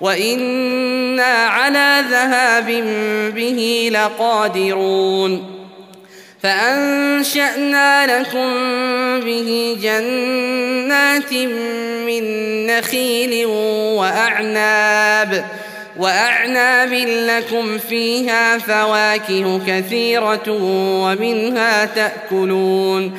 وإنا على ذهاب به لقادرون فأنشأنا لكم به جنات من نخيل وأعناب وأعناب لكم فيها فواكه كثيرة ومنها تأكلون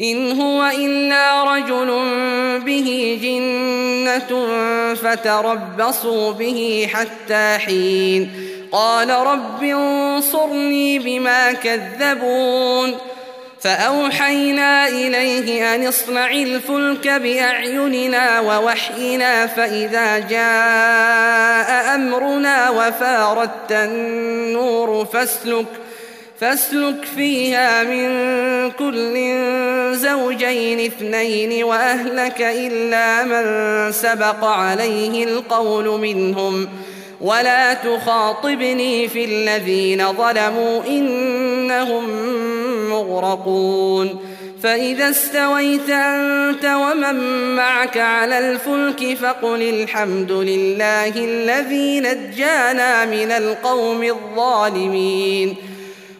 إن هو إلا رجل به جنة فتربصوا به حتى حين. قال رب انصرني بما كذبون. فأوحينا إليه أن اصنع الفلك بأعيننا ووحينا فإذا جاء أمرنا وفاردت النور فاسلك فاسلك فيها من كل زوجين اثنين وأهلك إلا من سبق عليه القول منهم. ولا تخاطبني في الذين ظلموا إنهم مغرقون. فإذا استويت أنت ومن معك على الفلك فقل الحمد لله الذي نجانا من القوم الظالمين.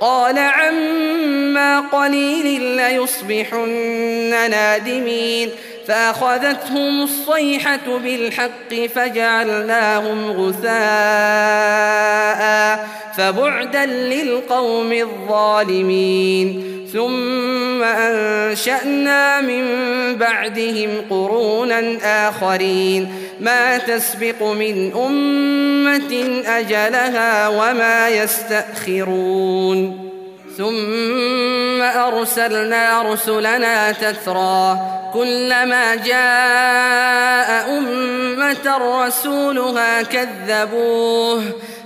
قال عما قليل ليصبحن نادمين فأخذتهم الصيحة بالحق فجعلناهم غثاء فبعدا للقوم الظالمين ثم أنشأنا من بعدهم قرونا آخرين ما تسبق من أمة أجلها وما يستأخرون. ثم أرسلنا رسلنا تثرى. كلما جاء أمة رسولها كذبوه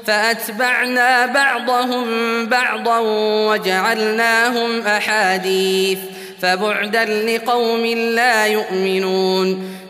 فأتبعنا بعضهم بعضا وجعلناهم أحاديث. فبعدا لقوم لا يؤمنون.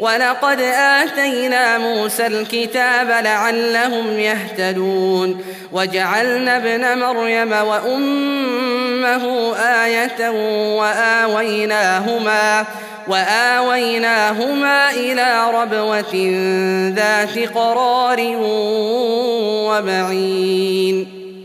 ولقد آتينا موسى الكتاب لعلهم يهتدون. وجعلنا ابن مريم وأمه آية وآويناهما وآويناهما إلى ربوة ذات قرار ومعين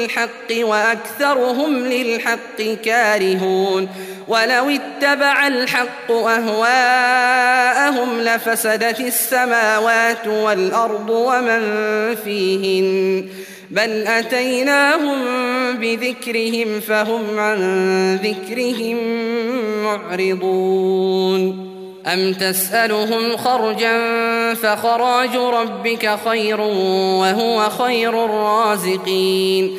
بالحق وأكثرهم للحق كارهون. ولو اتبع الحق أهواءهم لفسدت السماوات والأرض ومن فيهن. بل أتيناهم بذكرهم فهم عن ذكرهم معرضون. أم تسألهم خرجا فخراج ربك خير وهو خير الرازقين.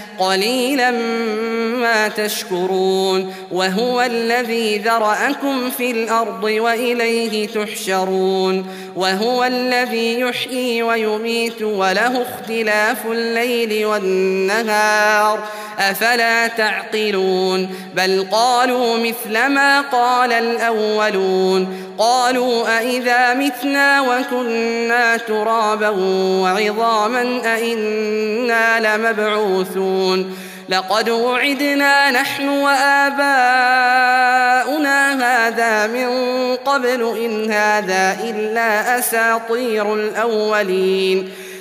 قليلا ما تشكرون وهو الذي ذرأكم في الأرض وإليه تحشرون وهو الذي يحيي ويميت وله اختلاف الليل والنهار. أفلا تعقلون؟ بل قالوا مثل ما قال الأولون. قالوا أئذا متنا وكنا ترابا وعظاما أئنا لمبعوثون. لقد وعدنا نحن وآباؤنا هذا من قبل إن هذا إلا أساطير الأولين.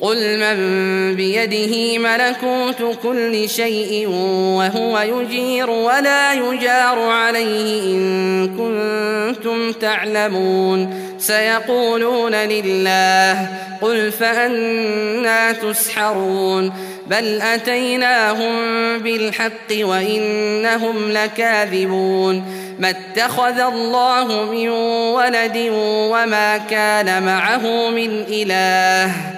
قل من بيده ملكوت كل شيء وهو يجير ولا يجار عليه إن كنتم تعلمون سيقولون لله قل فأنا تسحرون بل أتيناهم بالحق وإنهم لكاذبون ما اتخذ الله من ولد وما كان معه من إله